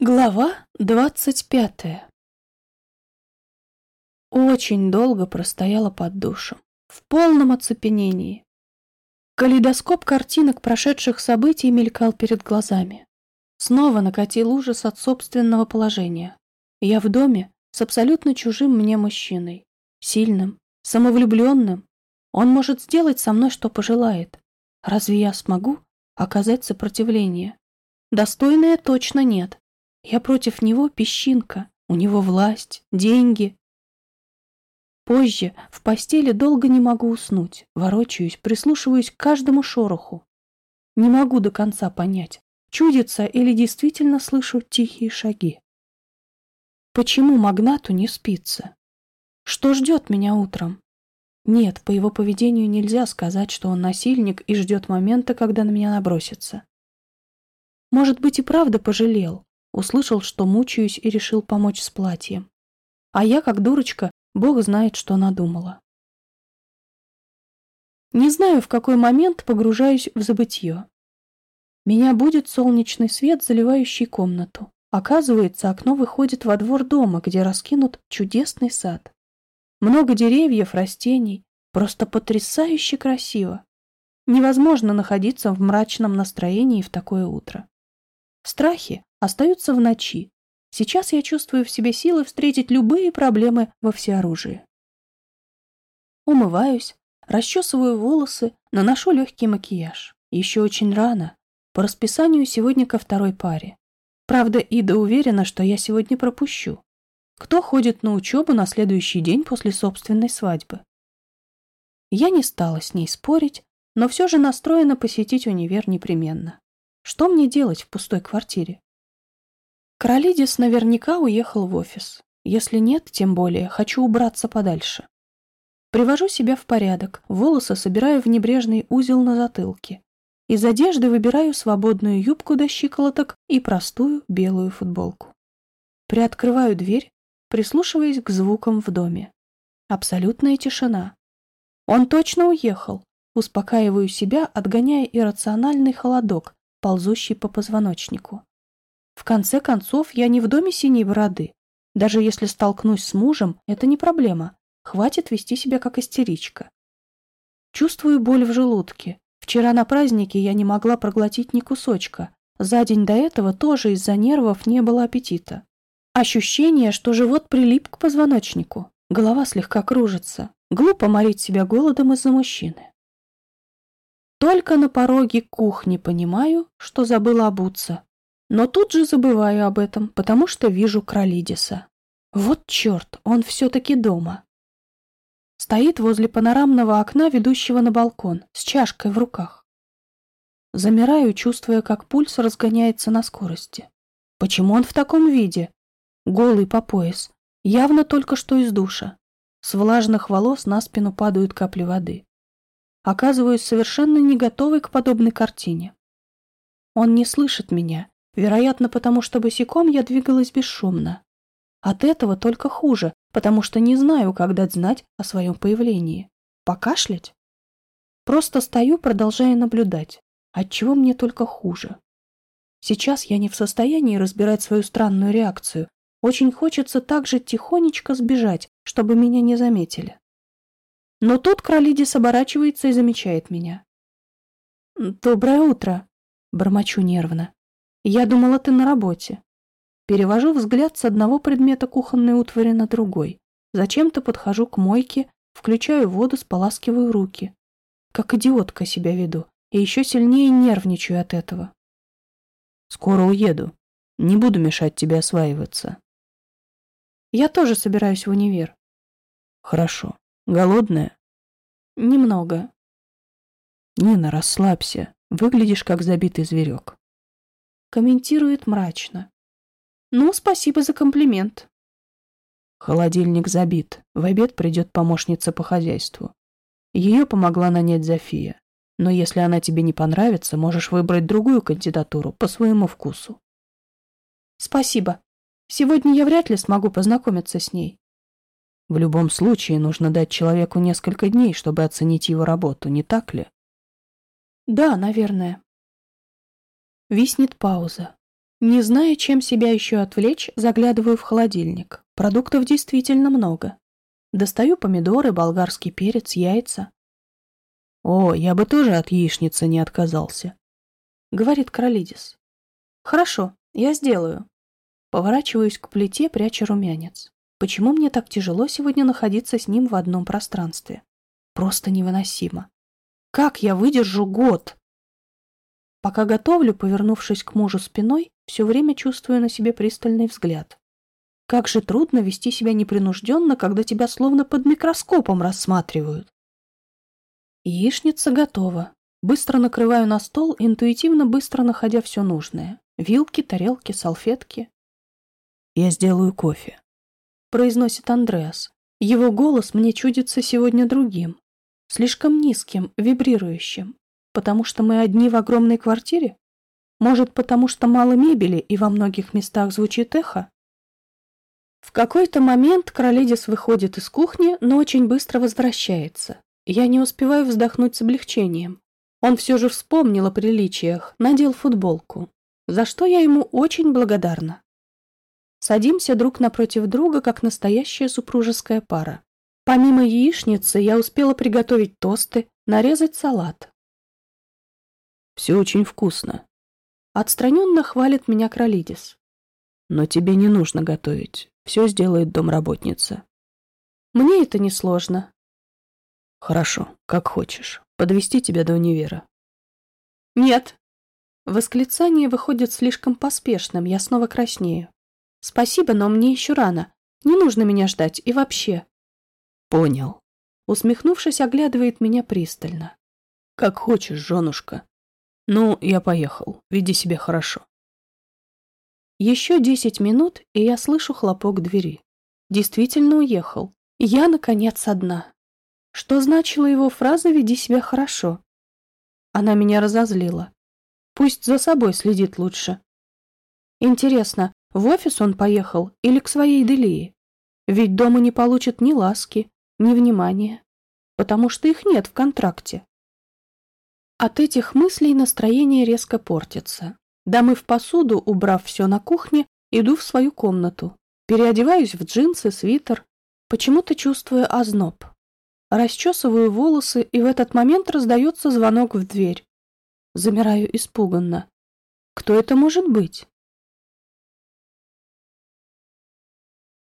Глава двадцать пятая Очень долго простояла под душем, в полном оцепенении. Калейдоскоп картинок прошедших событий мелькал перед глазами. Снова накатил ужас от собственного положения. Я в доме с абсолютно чужим мне мужчиной. Сильным, самовлюбленным. Он может сделать со мной, что пожелает. Разве я смогу оказать сопротивление? Достойная точно нет. Я против него песчинка. У него власть, деньги. Позже в постели долго не могу уснуть. Ворочаюсь, прислушиваюсь к каждому шороху. Не могу до конца понять, чудится или действительно слышу тихие шаги. Почему магнату не спится? Что ждет меня утром? Нет, по его поведению нельзя сказать, что он насильник и ждет момента, когда на меня набросится. Может быть, и правда пожалел. Услышал, что мучаюсь и решил помочь с платьем. А я, как дурочка, бог знает, что надумала. Не знаю, в какой момент погружаюсь в забытье. Меня будет солнечный свет, заливающий комнату. Оказывается, окно выходит во двор дома, где раскинут чудесный сад. Много деревьев, растений. Просто потрясающе красиво. Невозможно находиться в мрачном настроении в такое утро. Страхи остаются в ночи. Сейчас я чувствую в себе силы встретить любые проблемы во всеоружии. Умываюсь, расчесываю волосы, наношу легкий макияж. Еще очень рано. По расписанию сегодня ко второй паре. Правда, Ида уверена, что я сегодня пропущу. Кто ходит на учебу на следующий день после собственной свадьбы? Я не стала с ней спорить, но все же настроена посетить универ непременно. Что мне делать в пустой квартире? Королидис наверняка уехал в офис. Если нет, тем более, хочу убраться подальше. Привожу себя в порядок, волосы собираю в небрежный узел на затылке. Из одежды выбираю свободную юбку до щиколоток и простую белую футболку. Приоткрываю дверь, прислушиваясь к звукам в доме. Абсолютная тишина. Он точно уехал. Успокаиваю себя, отгоняя иррациональный холодок, ползущий по позвоночнику. В конце концов, я не в доме синей бороды. Даже если столкнусь с мужем, это не проблема. Хватит вести себя как истеричка. Чувствую боль в желудке. Вчера на празднике я не могла проглотить ни кусочка. За день до этого тоже из-за нервов не было аппетита. Ощущение, что живот прилип к позвоночнику. Голова слегка кружится. Глупо морить себя голодом из-за мужчины. Только на пороге кухни понимаю, что забыла обуться. Но тут же забываю об этом, потому что вижу Кролидиса. Вот черт, он все-таки дома. Стоит возле панорамного окна, ведущего на балкон, с чашкой в руках. Замираю, чувствуя, как пульс разгоняется на скорости. Почему он в таком виде? Голый по пояс. Явно только что из душа. С влажных волос на спину падают капли воды. Оказываюсь совершенно не готовой к подобной картине. Он не слышит меня, вероятно, потому что босиком я двигалась бесшумно. От этого только хуже, потому что не знаю, дать знать о своем появлении. Покашлять? Просто стою, продолжая наблюдать, отчего мне только хуже. Сейчас я не в состоянии разбирать свою странную реакцию. Очень хочется также тихонечко сбежать, чтобы меня не заметили. Но тут Кролидис оборачивается и замечает меня. «Доброе утро», — бормочу нервно. «Я думала, ты на работе». Перевожу взгляд с одного предмета кухонной утвари на другой. Зачем-то подхожу к мойке, включаю воду, споласкиваю руки. Как идиотка себя веду, и еще сильнее нервничаю от этого. Скоро уеду. Не буду мешать тебе осваиваться. Я тоже собираюсь в универ. Хорошо. Голодная? Немного. Нина, расслабься. Выглядишь как забитый зверек. Комментирует мрачно. Ну, спасибо за комплимент. Холодильник забит. В обед придет помощница по хозяйству. Ее помогла нанять Зофия. Но если она тебе не понравится, можешь выбрать другую кандидатуру по своему вкусу. Спасибо. Сегодня я вряд ли смогу познакомиться с ней. В любом случае нужно дать человеку несколько дней, чтобы оценить его работу, не так ли? Да, наверное. Виснет пауза. Не зная, чем себя еще отвлечь, заглядываю в холодильник. Продуктов действительно много. Достаю помидоры, болгарский перец, яйца. «О, я бы тоже от яичницы не отказался», — говорит Кролидис. «Хорошо, я сделаю». Поворачиваюсь к плите, пряча румянец. Почему мне так тяжело сегодня находиться с ним в одном пространстве? Просто невыносимо. Как я выдержу год? Пока готовлю, повернувшись к мужу спиной, все время чувствую на себе пристальный взгляд. Как же трудно вести себя непринужденно, когда тебя словно под микроскопом рассматривают. Яичница готова. Быстро накрываю на стол, интуитивно быстро находя все нужное. Вилки, тарелки, салфетки. «Я сделаю кофе», — произносит Андреас. Его голос мне чудится сегодня другим. Слишком низким, вибрирующим. Потому что мы одни в огромной квартире? Может, потому что мало мебели и во многих местах звучит эхо? В какой-то момент Кролидис выходит из кухни, но очень быстро возвращается. Я не успеваю вздохнуть с облегчением. Он все же вспомнил о приличиях, надел футболку, за что я ему очень благодарна. Садимся друг напротив друга, как настоящая супружеская пара. Помимо яичницы я успела приготовить тосты, нарезать салат. «Все очень вкусно», — отстраненно хвалит меня Кролидис. «Но тебе не нужно готовить. Все сделает домработница. Мне это не сложно. Хорошо, как хочешь. Подвести тебя до универа. Нет. Восклицание выходит слишком поспешным, я снова краснею. Спасибо, но мне еще рано. Не нужно меня ждать и вообще. Понял. Усмехнувшись, оглядывает меня пристально. Как хочешь, женушка. Ну, я поехал. Веди себя хорошо. Еще десять минут, и я слышу хлопок двери. Действительно уехал. Я, наконец, одна. Что значила его фраза «веди себя хорошо»? Она меня разозлила. Пусть за собой следит лучше. Интересно, в офис он поехал или к своей Делии? Ведь дома не получит ни ласки, ни внимания, потому что их нет в контракте. От этих мыслей настроение резко портится. Домыв посуду, убрав все на кухне, иду в свою комнату. Переодеваюсь в джинсы, свитер, почему-то чувствую озноб. Расчесываю волосы, и в этот момент раздается звонок в дверь. Замираю испуганно. Кто это может быть?